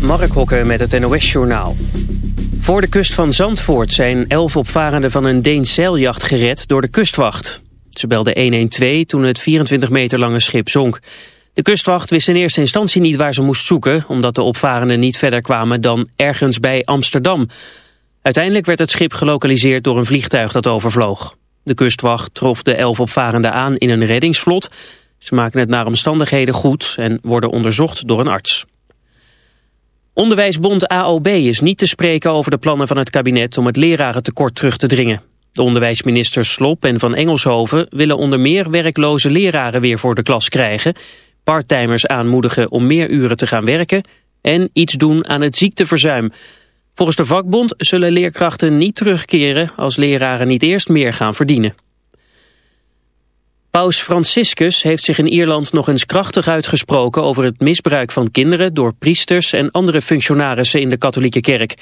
Mark Hokke met het NOS-journaal. Voor de kust van Zandvoort zijn elf opvarenden van een Deens zeiljacht gered door de kustwacht. Ze belden 112 toen het 24 meter lange schip zonk. De kustwacht wist in eerste instantie niet waar ze moest zoeken... omdat de opvarenden niet verder kwamen dan ergens bij Amsterdam. Uiteindelijk werd het schip gelokaliseerd door een vliegtuig dat overvloog. De kustwacht trof de elf opvarenden aan in een reddingsvlot. Ze maken het naar omstandigheden goed en worden onderzocht door een arts. Onderwijsbond AOB is niet te spreken over de plannen van het kabinet om het lerarentekort terug te dringen. De onderwijsminister Slop en Van Engelshoven willen onder meer werkloze leraren weer voor de klas krijgen, parttimers aanmoedigen om meer uren te gaan werken en iets doen aan het ziekteverzuim. Volgens de vakbond zullen leerkrachten niet terugkeren als leraren niet eerst meer gaan verdienen. Paus Franciscus heeft zich in Ierland nog eens krachtig uitgesproken over het misbruik van kinderen door priesters en andere functionarissen in de katholieke kerk.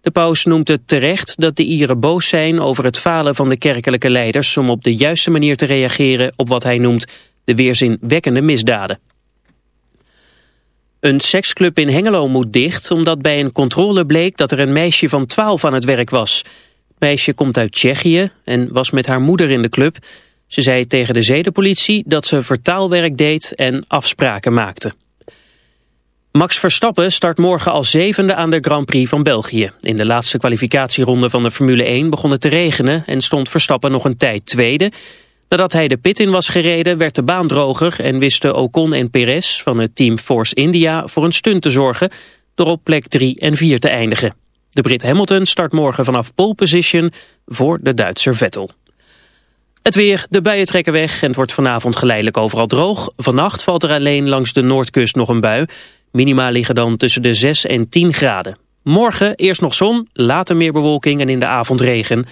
De paus noemt het terecht dat de Ieren boos zijn over het falen van de kerkelijke leiders om op de juiste manier te reageren op wat hij noemt de weerzinwekkende misdaden. Een seksclub in Hengelo moet dicht omdat bij een controle bleek dat er een meisje van 12 aan het werk was. Het meisje komt uit Tsjechië en was met haar moeder in de club. Ze zei tegen de zedenpolitie dat ze vertaalwerk deed en afspraken maakte. Max Verstappen start morgen als zevende aan de Grand Prix van België. In de laatste kwalificatieronde van de Formule 1 begon het te regenen en stond Verstappen nog een tijd tweede. Nadat hij de pit in was gereden werd de baan droger en wisten Ocon en Perez van het team Force India voor een stunt te zorgen door op plek 3 en 4 te eindigen. De Brit Hamilton start morgen vanaf pole position voor de Duitser Vettel. Het weer, de buien trekken weg en het wordt vanavond geleidelijk overal droog. Vannacht valt er alleen langs de noordkust nog een bui. Minima liggen dan tussen de 6 en 10 graden. Morgen eerst nog zon, later meer bewolking en in de avond regen.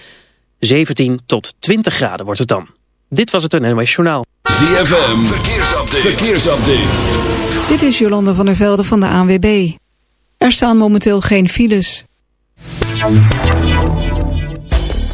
17 tot 20 graden wordt het dan. Dit was het NOS Journaal. ZFM, verkeersupdate. verkeersupdate. Dit is Jolanda van der Velde van de ANWB. Er staan momenteel geen files.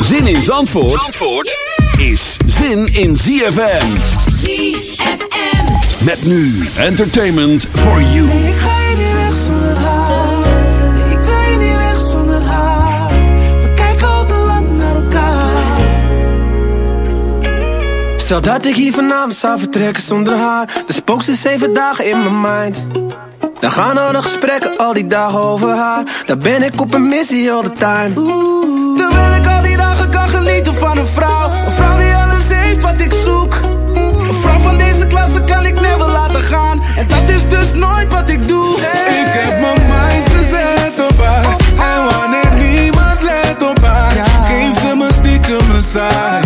Zin in Zandvoort, Zandvoort is zin in ZFM. ZFM. Met nu entertainment for you. Ik ga je niet weg zonder haar. Ik wil je niet weg zonder haar. We kijken al te lang naar elkaar. Stel dat ik hier vanavond zou vertrekken zonder haar. Dan spookt ze zeven dagen in mijn mind. Dan gaan al de gesprekken al die dagen over haar. Dan ben ik op een missie all the time. Terwijl ik al die dagen kan genieten van een vrouw. Een vrouw die alles heeft wat ik zoek. Een vrouw van deze klasse kan ik never laten gaan. En dat is dus nooit wat ik doe. Ik heb mijn mind gezet op haar. En wanneer niemand let op haar. Geef ze me stiekem een saai.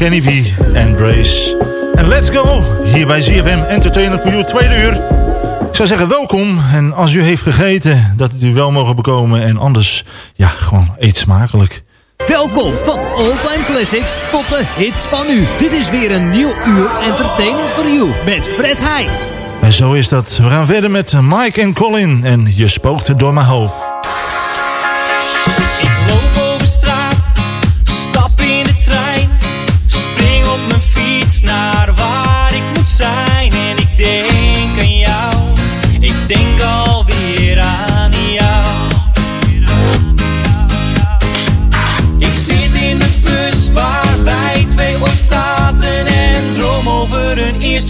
Kenny V en Brace. En let's go hier bij ZFM Entertainment voor You, tweede uur. Ik zou zeggen welkom en als u heeft gegeten dat u wel mogen bekomen. En anders, ja, gewoon eet smakelijk. Welkom van Oldtime Classics tot de hits van u. Dit is weer een nieuw uur Entertainment for You met Fred Heij. En zo is dat. We gaan verder met Mike en Colin en Je spookt door mijn hoofd.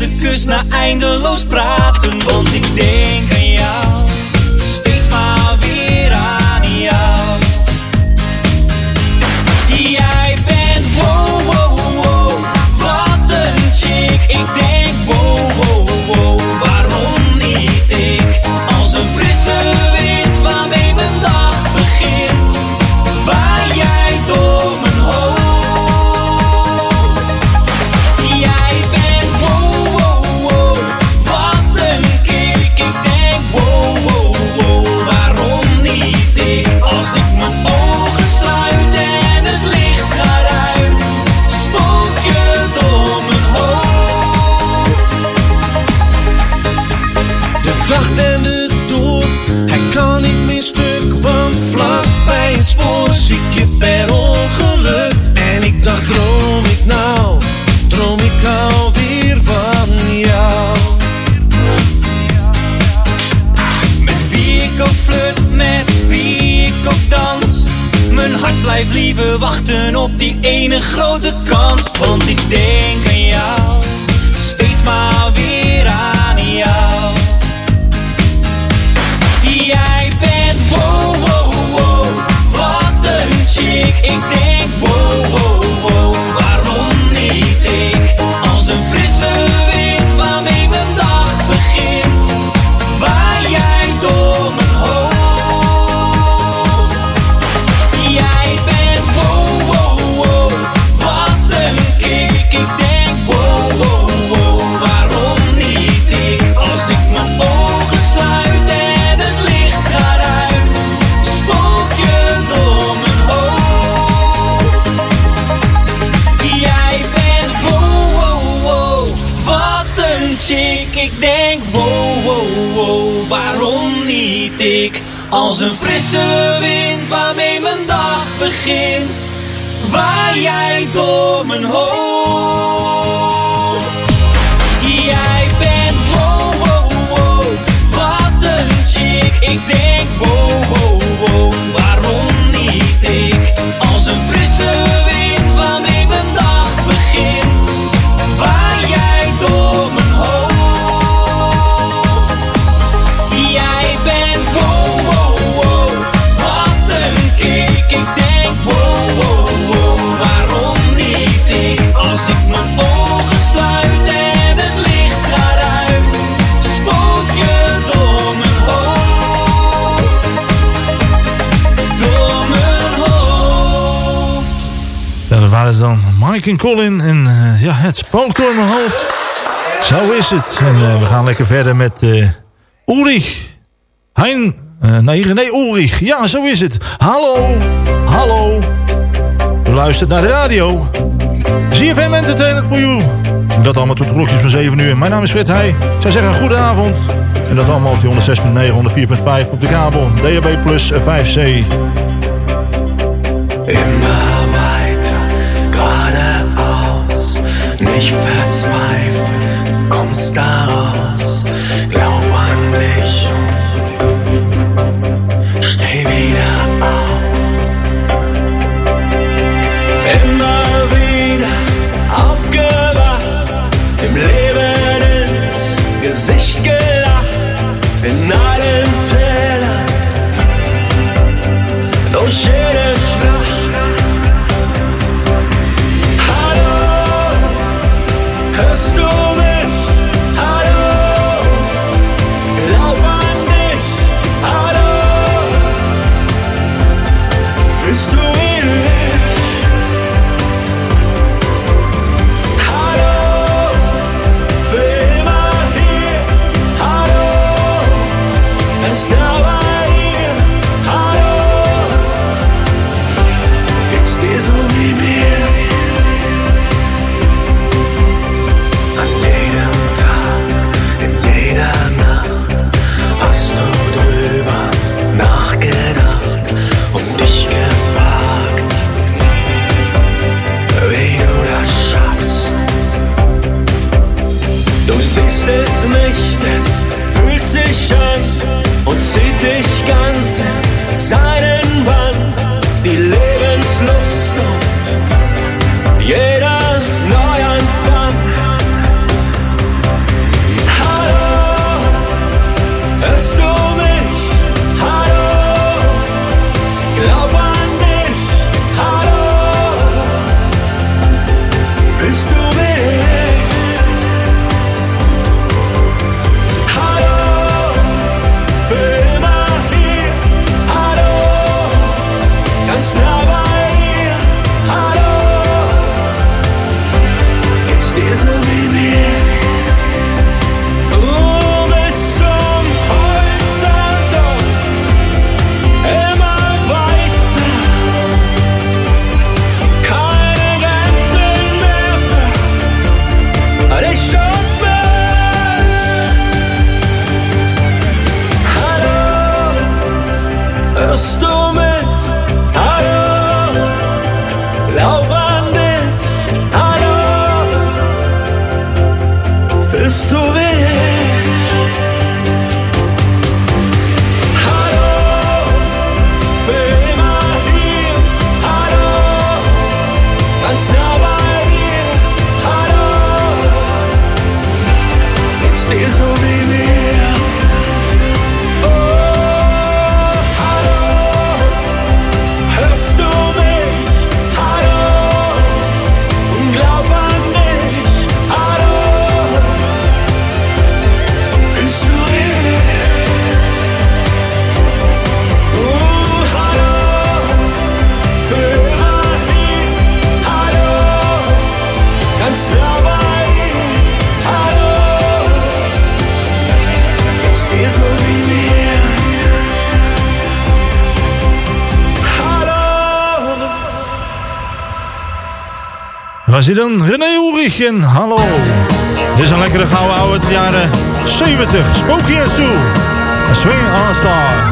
De kus na eindeloos praten, want ik denk door mijn hoofd. Jij bent wow, wow, wow, wat een chick, ik denk. En Colin. En uh, ja, het spookt door mijn hoofd. Zo is het. En uh, we gaan lekker verder met uh, Ulrich. Hein... nee, nee, Ulrich. Ja, zo is het. Hallo. Hallo. U luistert naar de radio. ZFM Entertainment for You. Dat allemaal tot de klokjes van 7 uur. Mijn naam is Fred Heij. Ik zou zeggen, goedenavond. En dat allemaal op die 106.9, 104.5 op de kabel. DHB Plus 5C. Immer Nicht verzweifeln, kommst daraus. Glaub an dich steh wieder auf. Immer wieder aufgewacht, im Leben ins Gesicht gelacht, in allen Tälern, durch Was dan? René Ulrich hallo. Dit is een lekkere gouden oude jaren 70. Spooky en Sue. A swing on a star.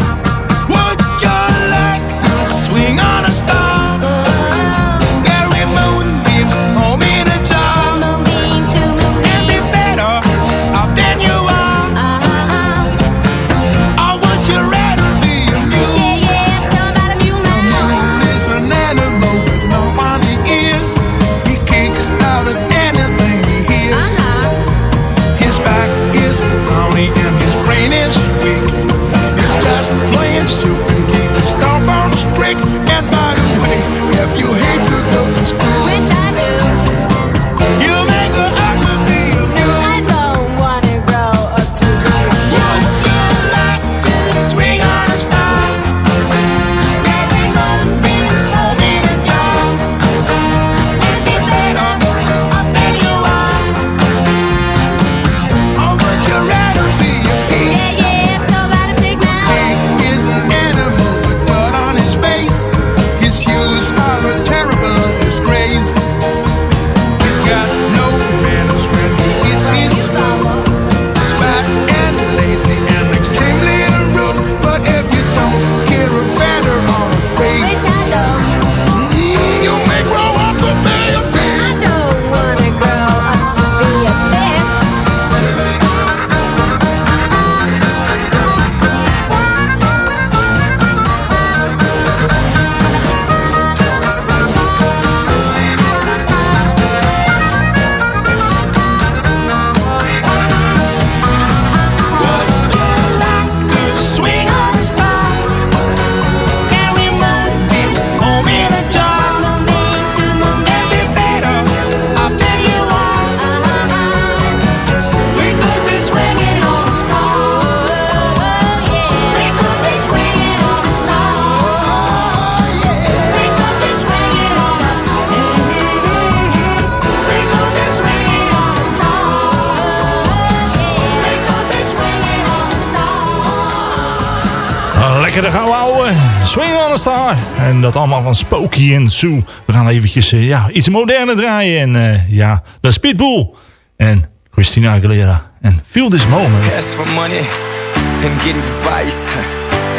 En dat allemaal van Spooky en Sue. We gaan eventjes uh, ja, iets moderner draaien. En uh, ja, de Speedbull. En Christina Aguilera. En Feel This Moment. Ask for money and get advice.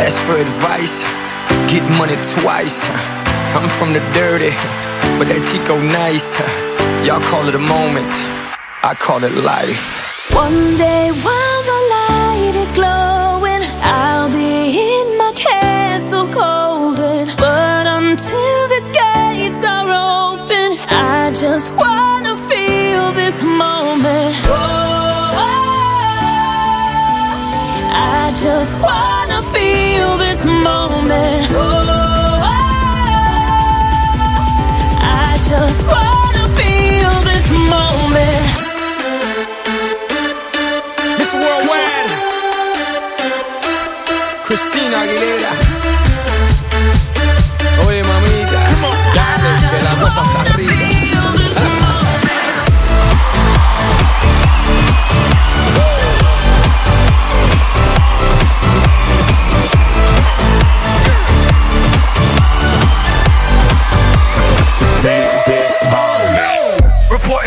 Ask for advice. Get money twice. I'm from the dirty. But that Chico nice. Y'all call it a moment. I call it life. One day while the light is glowing, I'll be in my castle Aguilera. Oye, mamita. Dale, que la cosa está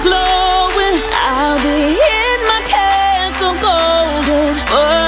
glowing, I'll be in my castle golden. But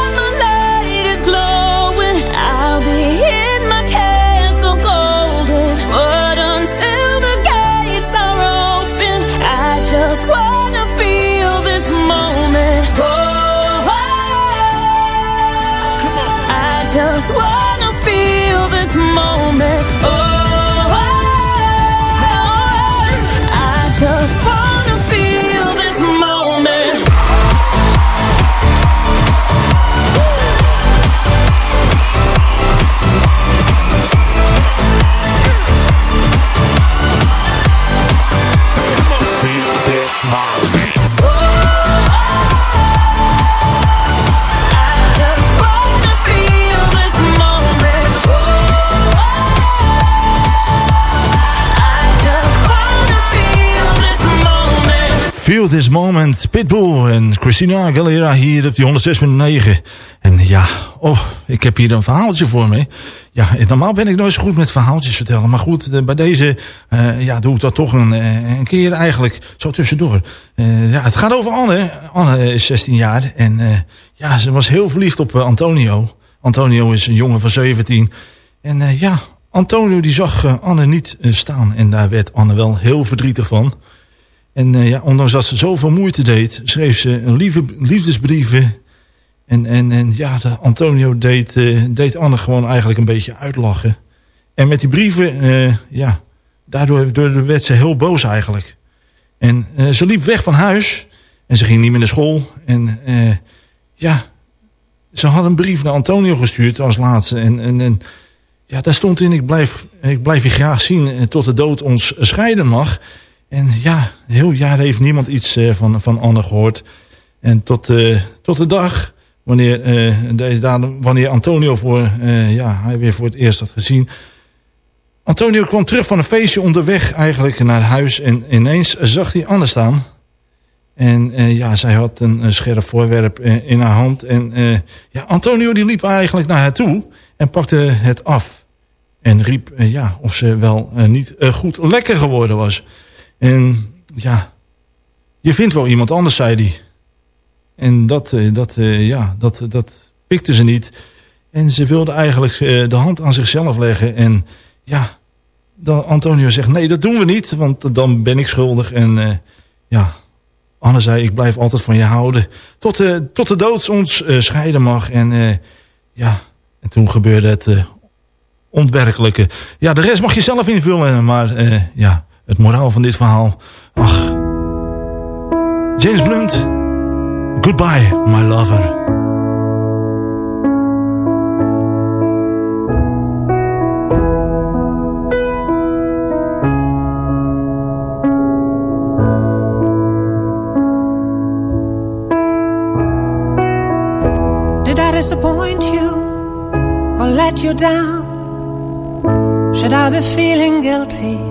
Feel This Moment, Pitbull en Christina Aguilera hier op die 106.9. En ja, oh, ik heb hier een verhaaltje voor me. Ja, normaal ben ik nooit zo goed met verhaaltjes vertellen. Maar goed, eh, bij deze eh, ja, doe ik dat toch een, eh, een keer eigenlijk zo tussendoor. Ja, het gaat over Anne. Anne is 16 jaar en ja, ze was heel verliefd op Antonio. Antonio is een jongen van 17. En ja, Antonio die zag Anne niet staan. En daar werd Anne wel heel verdrietig van. En eh, ja, ondanks dat ze zoveel moeite deed, schreef ze een lieve, liefdesbrieven. En, en, en ja, Antonio deed, eh, deed Anne gewoon eigenlijk een beetje uitlachen. En met die brieven, eh, ja, daardoor, werd ze heel boos eigenlijk. En ze liep weg van huis. En ze ging niet meer naar school. En ja, ze had een brief naar Antonio gestuurd als laatste. En, en, en ja, daar stond in, ik blijf, ik blijf je graag zien tot de dood ons scheiden mag. En ja, heel jaar heeft niemand iets eh, van, van Anne gehoord. En tot, eh, tot de dag wanneer, eh, deze wanneer Antonio voor, ja, hij weer voor het eerst had gezien. Antonio kwam terug van een feestje onderweg eigenlijk naar huis. En ineens zag hij Anne staan. En ja, zij had een, een scherp voorwerp in haar hand. En ja, Antonio die liep eigenlijk naar haar toe en pakte het af. En riep ja, of ze wel niet goed lekker geworden was. En ja, je vindt wel iemand anders, zei hij. En dat, eh, dat, eh, ja, dat, dat pikte ze niet. En ze wilde eigenlijk eh, de hand aan zichzelf leggen. En ja, dan Antonio zegt, nee, dat doen we niet. Want dan ben ik schuldig. En ja, Anne zei, ik blijf altijd van je houden. Tot, eh, tot de dood ons scheiden mag. En ja, en toen gebeurde het ontwerkelijke. Ja, de rest mag je zelf invullen. Maar ja, het moraal van dit verhaal. Ach, James Blunt. Goodbye, my lover. Did I disappoint you or let you down? Should I be feeling guilty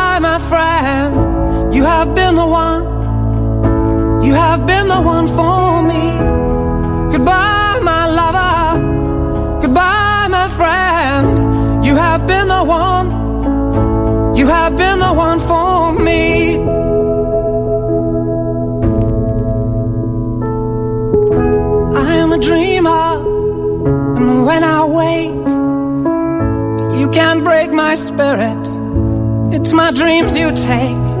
You have been the one. You have been the one for me. Goodbye, my lover. Goodbye, my friend. You have been the one. You have been the one for me. I am a dreamer, and when I wake, you can't break my spirit. It's my dreams you take,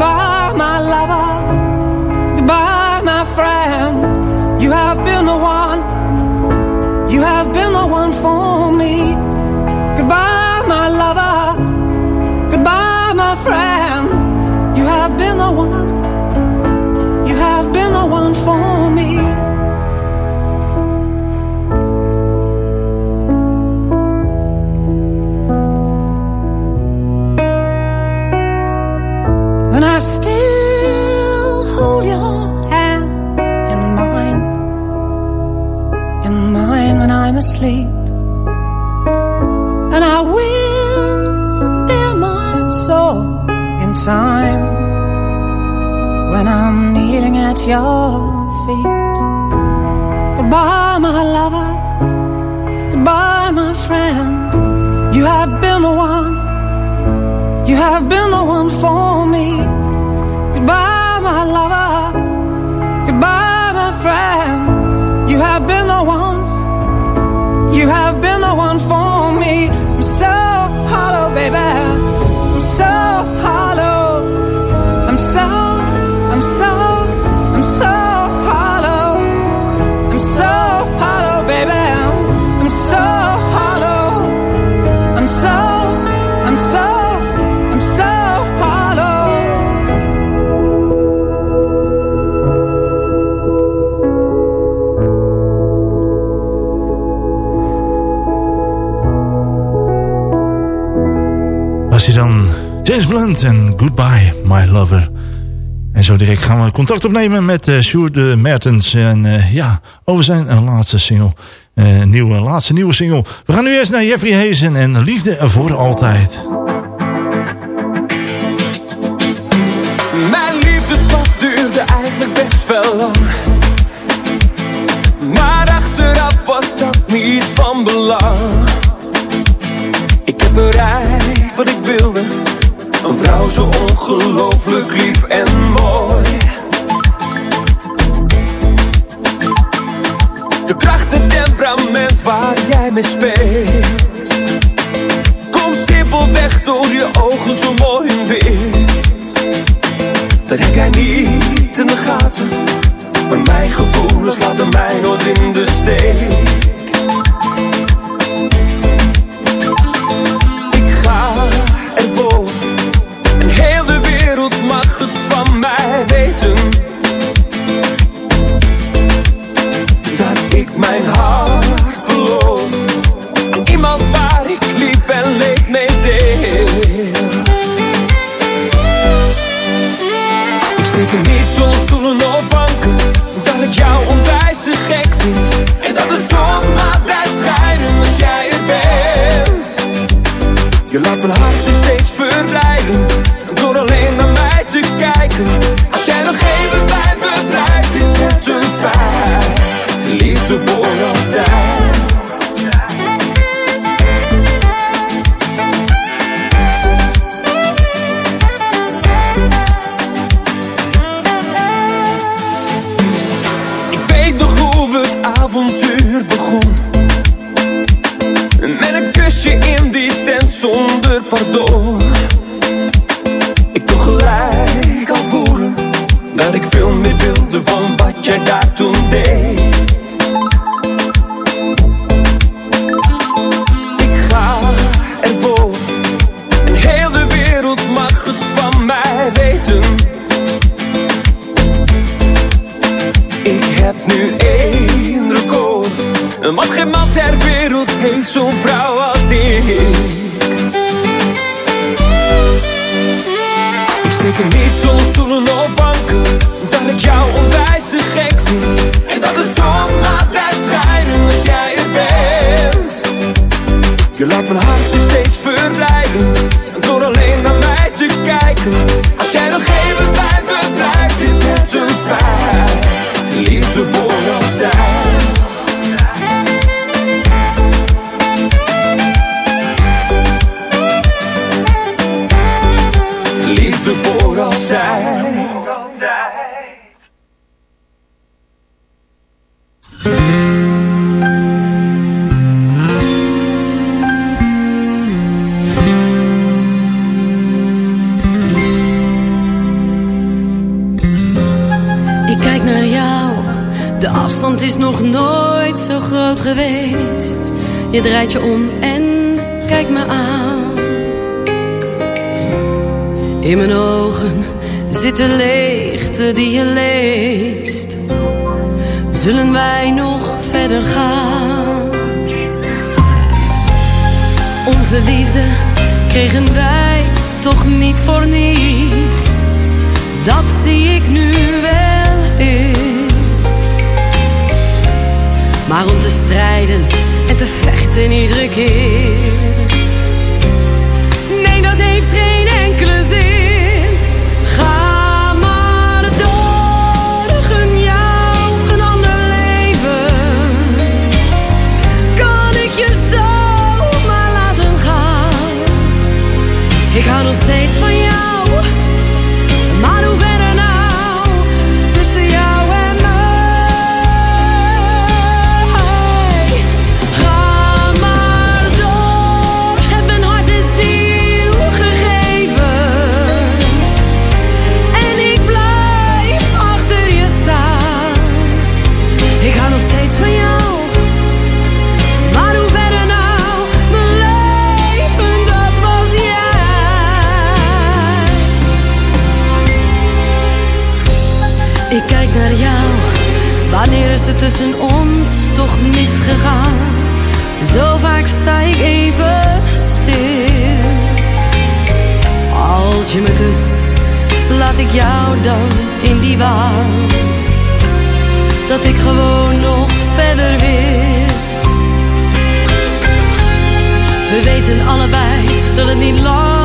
Goodbye, my lover. Goodbye, my friend. You have been the one. You have been the one for me. Goodbye, my lover. Goodbye, my friend. You have been the one. You have been the one for me. Asleep. And I will bear my soul in time when I'm kneeling at your feet. Goodbye, my lover. Goodbye, my friend. You have been the one. You have been the one for me. You have been the one for En Goodbye My Lover. En zo direct gaan we contact opnemen met uh, Sjoerd eh, Mertens. En eh, ja, over zijn laatste single. nieuwe, laatste nieuwe single. We gaan nu eerst naar Jeffrey Hezen en Liefde voor altijd. Mijn liefdespad duurde eigenlijk best wel lang. ongelooflijk lief en mooi. geweest. Je draait je om en kijkt me aan. In mijn ogen zit de leegte die je leest. Zullen wij nog verder gaan? Onze liefde kregen wij toch niet voor niets. Dat zie ik nu wel in maar om te strijden en te vechten iedere keer. Nee, dat heeft geen enkele zin. Ga maar de gun jou een ander leven. Kan ik je zo maar laten gaan? Ik hou nog steeds van tussen ons toch misgegaan. Zo vaak sta ik even stil. Als je me kust, laat ik jou dan in die waan. Dat ik gewoon nog verder wil. We weten allebei dat het niet lang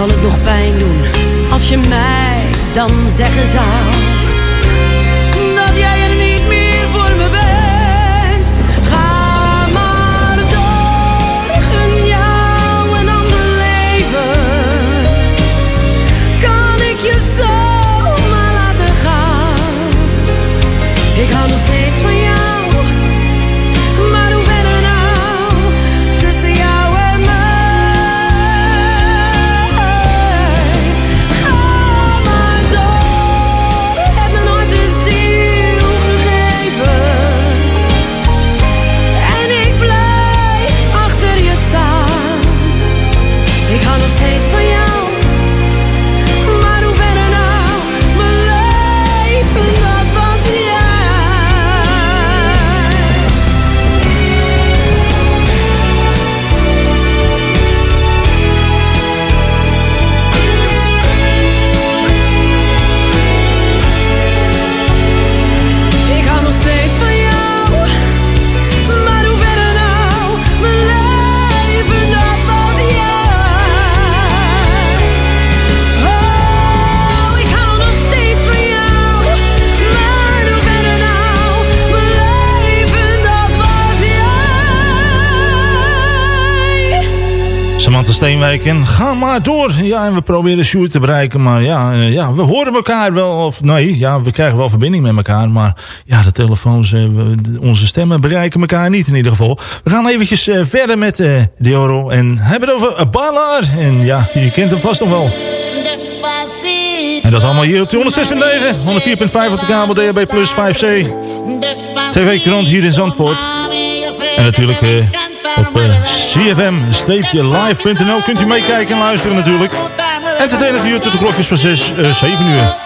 Zal het nog pijn doen. Als je mij dan zeggen zou Steenwijk en ga maar door. Ja, en we proberen Sjoerd te bereiken. Maar ja, eh, ja, we horen elkaar wel. Of nee, ja, we krijgen wel verbinding met elkaar. Maar ja, de telefoons, eh, onze stemmen bereiken elkaar niet in ieder geval. We gaan eventjes eh, verder met eh Dioro. En hebben het over Ballard. En ja, je kent hem vast nog wel. En dat allemaal hier op de 106.9, 104.5 op de kabel, DHB plus 5C. TV-krant hier in Zandvoort. En natuurlijk cfm-live.nl kunt u meekijken en luisteren natuurlijk. Entertainment uur tot de klokjes van 6, eh 7 uur.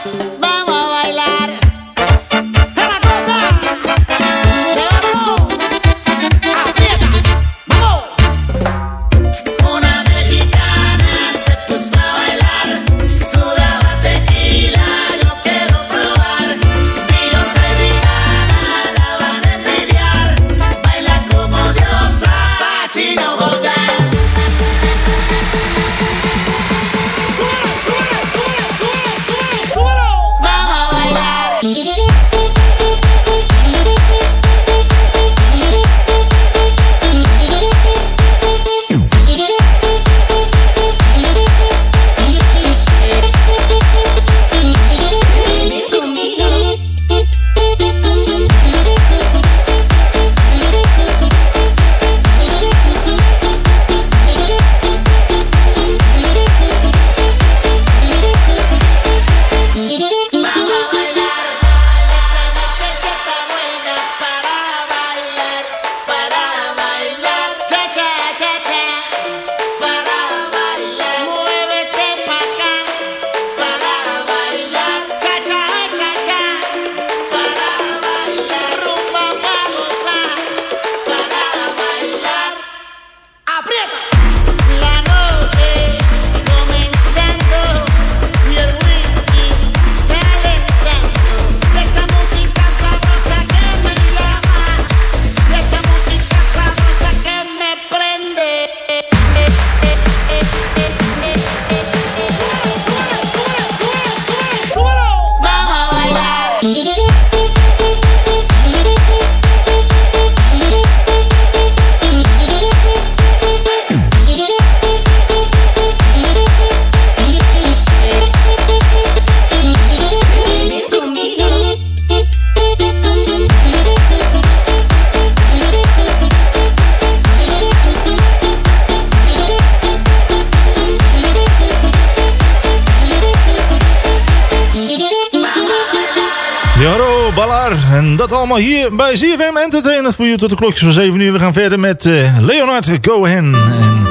Bij ZFM Entertainment voor u tot de klokjes van 7 uur. We gaan verder met eh, Leonard Cohen. En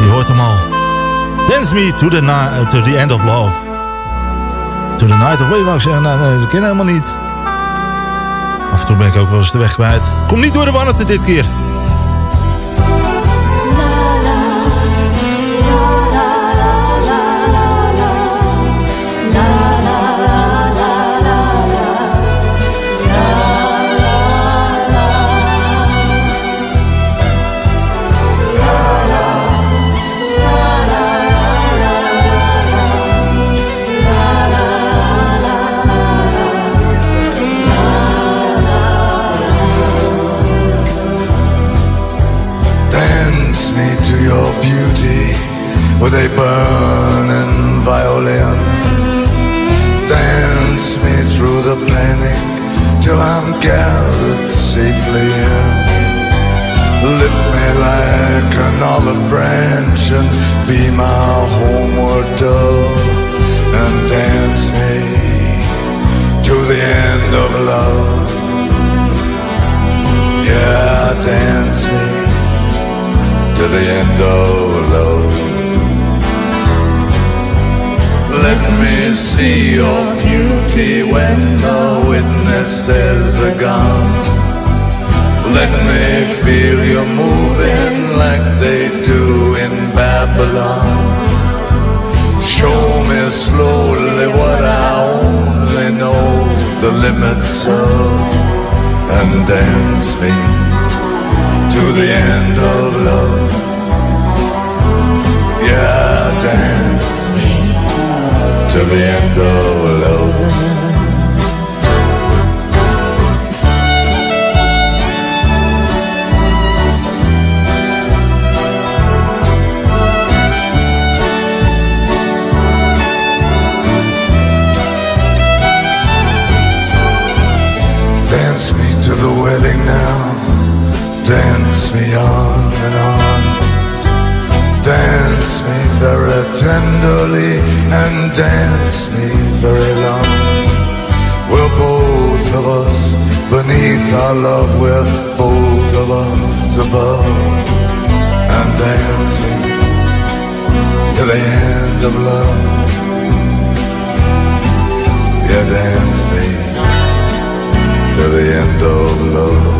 je hoort hem al. Dance me to the, to the end of love. To the night of zeggen. Nou, nee, dat ken ik helemaal niet. Af en toe ben ik ook wel eens de weg kwijt. Kom niet door de warmte dit keer. With a burning violin. Dance me through the panic till I'm gathered safely in. Lift me like an olive branch and be my homeward dove. Feel you moving like they do in Babylon. Show me slowly what I only know the limits of, and dance me to the end of love. Yeah, dance me to the end of love. Dance me very long. We're both of us beneath our love, we're both of us above. And dance me to the end of love. Yeah, dance me to the end of love.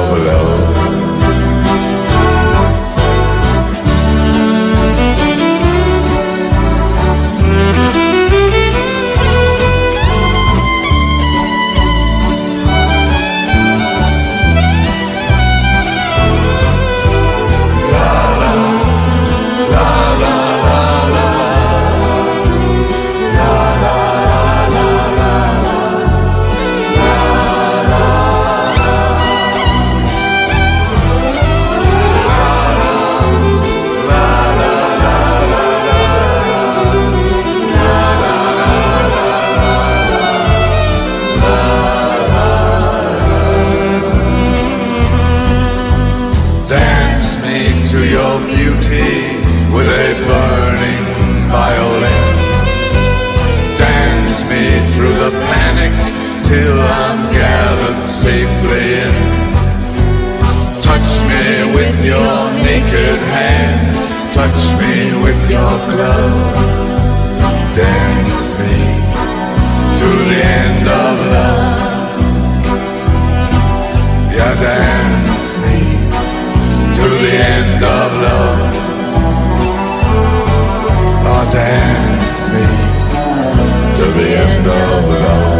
to the end of it all.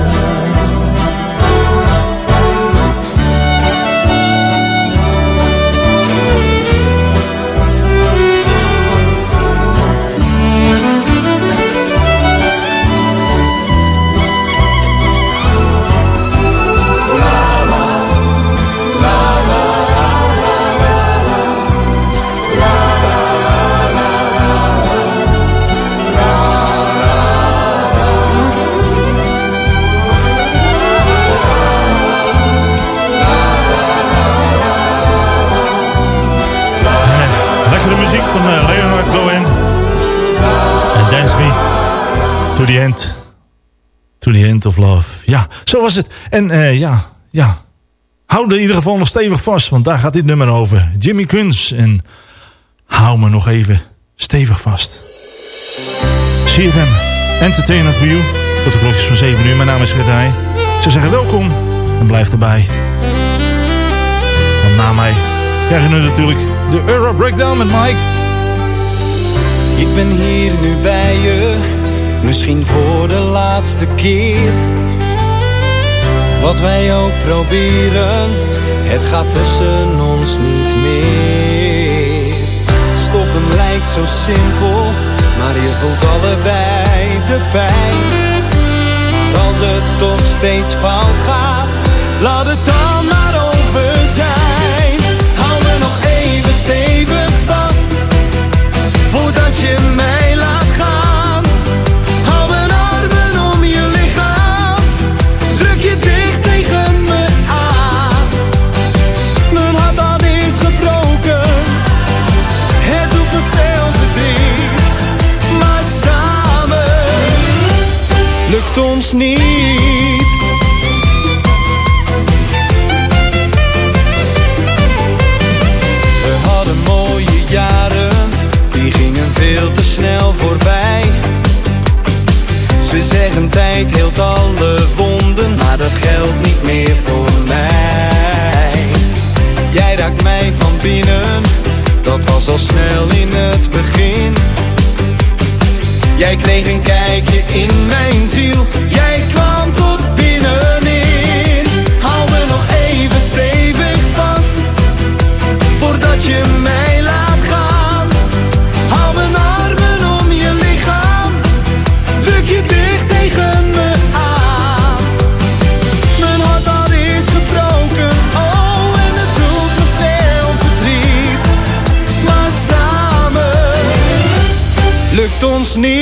Zo was het. En eh, ja, ja. Hou er in ieder geval nog stevig vast. Want daar gaat dit nummer over. Jimmy Kunz. En hou me nog even stevig vast. CFM. Entertainment for you. Tot de klokjes van 7 uur. Mijn naam is. Ik zou zeggen welkom. En blijf erbij. Want na mij krijg je nu natuurlijk de Euro Breakdown met Mike. Ik ben hier nu bij je, misschien voor de laatste keer. Wat wij ook proberen, het gaat tussen ons niet meer. Stoppen lijkt zo simpel, maar je voelt allebei de pijn. Als het toch steeds fout gaat, laat het dan maar over zijn. Hou me nog even stevig vast voordat je ons niet. We hadden mooie jaren die gingen veel te snel voorbij. Ze zeggen tijd heelt alle wonden, maar dat geldt niet meer voor mij. Jij raakt mij van binnen, dat was al snel in het begin. Jij kreeg een kijkje in mijn ziel, jij kwam tot binnenin. Hou me nog even stevig vast, voordat je mij laat gaan. Hou mijn armen om je lichaam, druk je dicht tegen me aan. Mijn hart dat is gebroken, oh en het doet me veel verdriet. Maar samen lukt ons niet.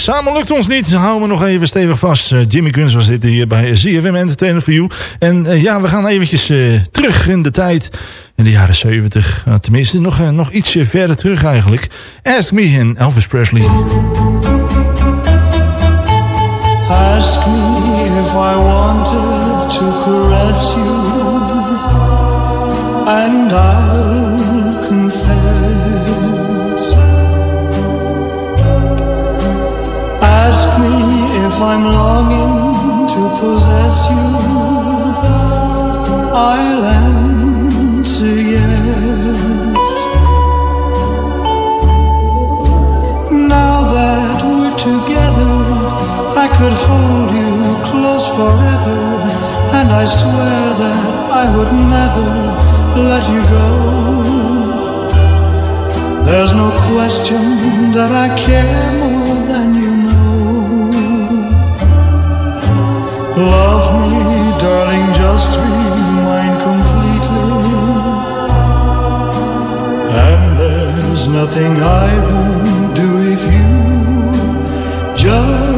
Samen lukt ons niet. Hou me nog even stevig vast. Eh, Jimmy Kunz was dit hier bij ZFM Entertainer for You. En eh, ja, we gaan eventjes eh, terug in de tijd. In de jaren 70. Uh, tenminste, nog, nog ietsje verder terug eigenlijk. Ask Me en Elvis Presley. Ask me if I wanted to caress you, and I'll I'm longing to possess you, I'll answer yes. Now that we're together, I could hold you close forever, and I swear that I would never let you go. There's no question that I care Love me, darling, just be mine completely. And there's nothing I won't do if you just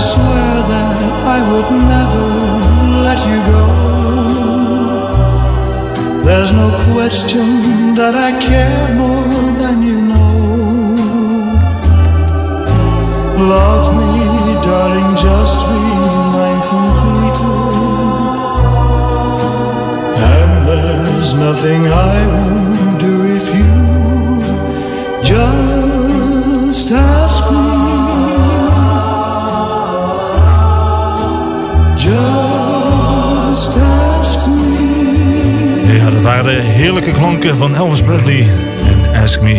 swear that I would never let you go. There's no question that I care more than you know. Love me, darling, just be mine completely. And there's nothing I won't do if you just have. Dat waren heerlijke klanken van Elvis Presley en Ask Me.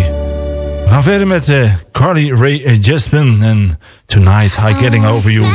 We gaan verder met uh, Carly Rae Jepsen en Tonight I Getting Over You.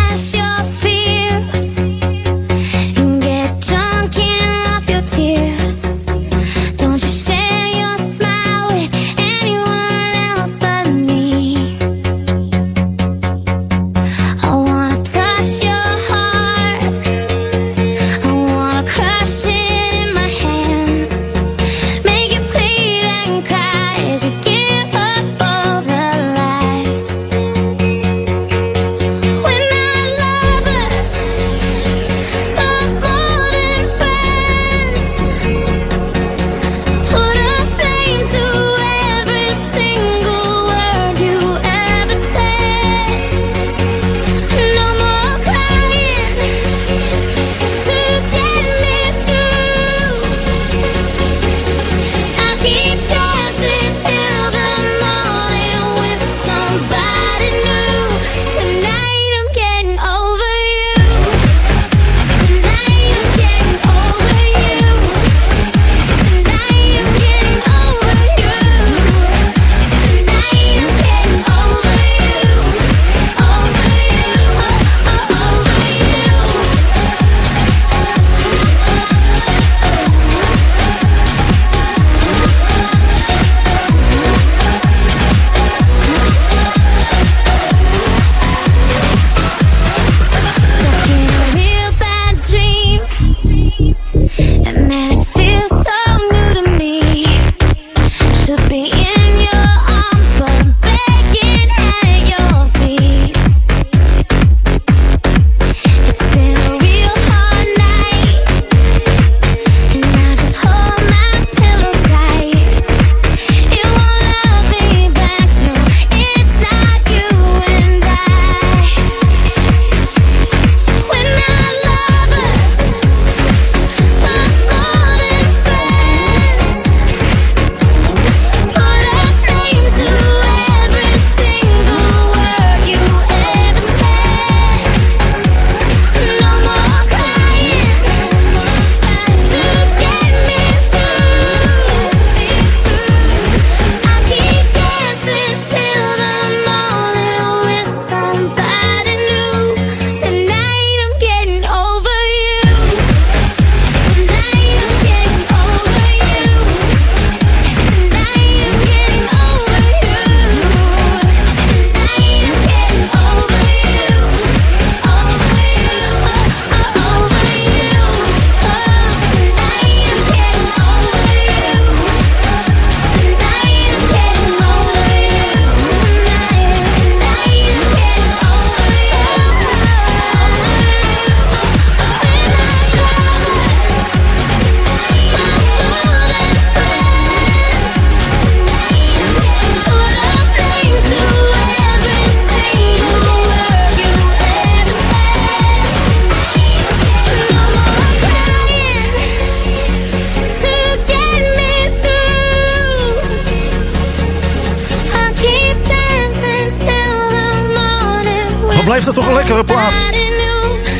Heeft dat toch een lekkere plaat.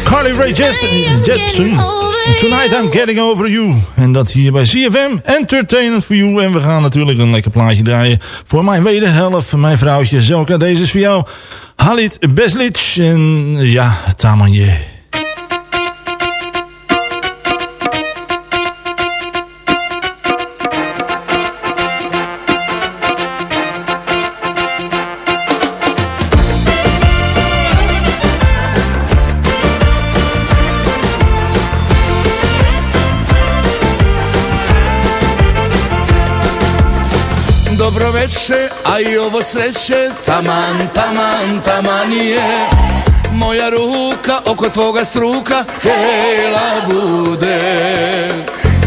Carly Ray Jepsen. Tonight I'm getting over you. En dat hier bij CFM. Entertainment for you. En we gaan natuurlijk een lekker plaatje draaien. Voor mijn wederhelft. Mijn vrouwtje Zelka. Deze is voor jou. Halit Beslic. En ja, Tamanje. kreće A i ovo sreće Taman, taman, taman je. Moja ruka oko tvoga struka Hela bude.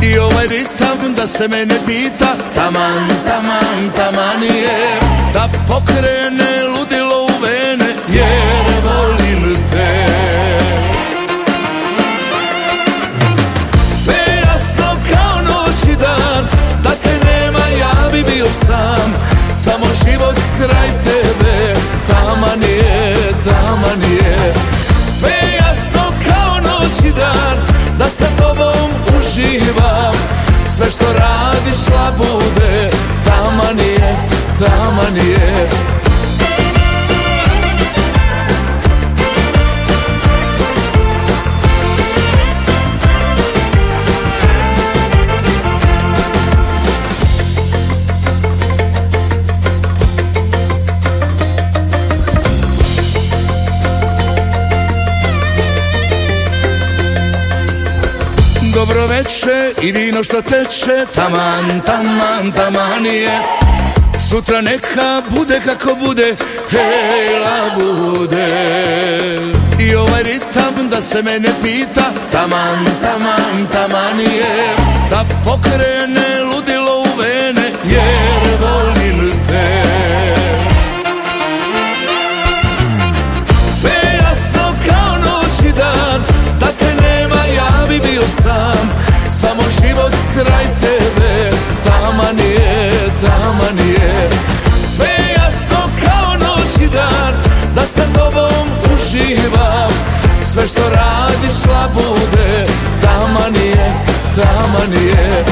I ovaj ritam da se mene pita Taman, taman, taman je. Da pokrene život kraj tebe Taman je, taman je Sve jasno kao noć i dan Da sa tobom uživam. Sve što radiš labude Taman je, taman je Veče i vino što teče Taman, taman, taman je. Sutra neka bude kako bude Hejla bude. I ovaj ritam da se mene pita Taman, taman, taman je. Da pokrene Samo život kraj tebe Taman je, taman je Sve jasno kao noć i dan Da sa tobom uživam. Sve što radiš labude Taman je, taman je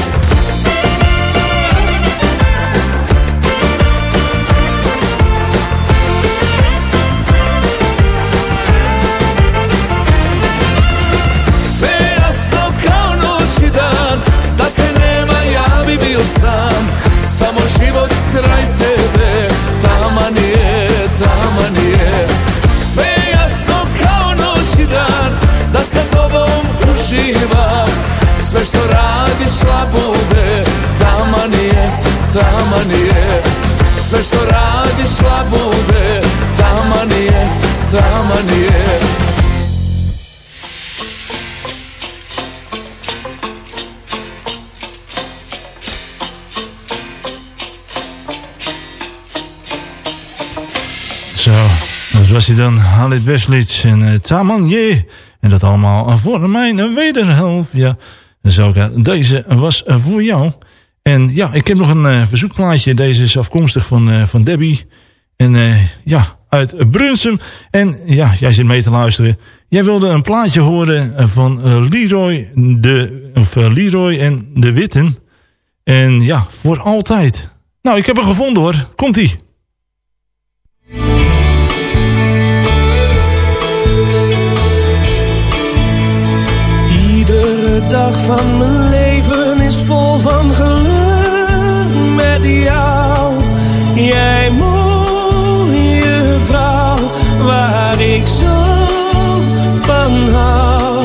Sve što radiš labude Taman je, taman je Sve što radiš labude Taman je, taman je Zo, dat was hij dan. Halit Weslitz en uh, Taman Je. En dat allemaal voor mijn wederhelft. Ja, Zelka, deze was voor jou. En ja, ik heb nog een uh, verzoekplaatje. Deze is afkomstig van, uh, van Debbie. En ja, uit Brunsum. En ja, jij zit mee te luisteren. Jij wilde een plaatje horen van Leroy, de, of Leroy en de Witten. En ja, voor altijd. Nou, ik heb hem gevonden hoor. Komt-ie. Dag van mijn leven is vol van geluk met jou. Jij mooie vrouw, waar ik zo van hou.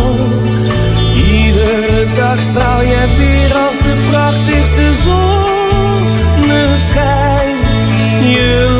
Iedere dag straal jij weer als de prachtigste zonneschijn. Je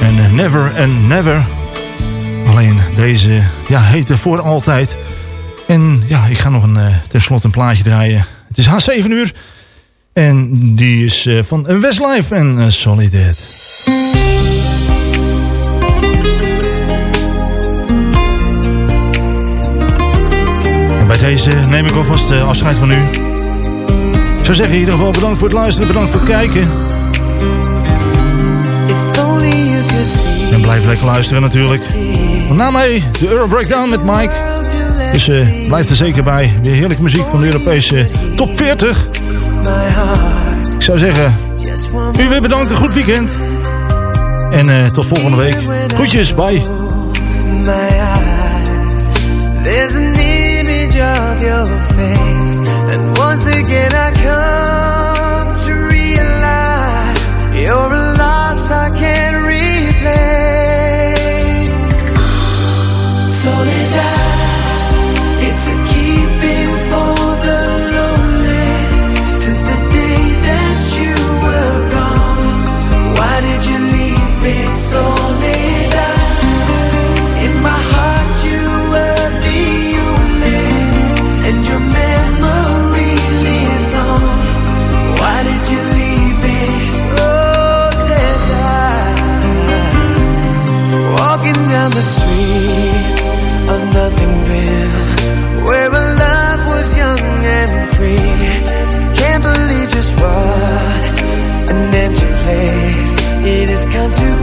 En Never and Never. Alleen deze ja, heette voor altijd. En ja, ik ga nog een, uh, tenslotte een plaatje draaien. Het is haast 7 uur. En die is uh, van Westlife en uh, Solidad. En bij deze neem ik alvast afscheid van u. Ik zou zeggen in ieder geval bedankt voor het luisteren, bedankt voor het kijken. Blijf lekker luisteren natuurlijk. Na mij de Euro Breakdown met Mike. Dus uh, blijf er zeker bij. Weer heerlijke muziek van de Europese top 40. Ik zou zeggen, u weer bedankt, een goed weekend. En uh, tot volgende week. Groetjes, bye. There's your face And again I come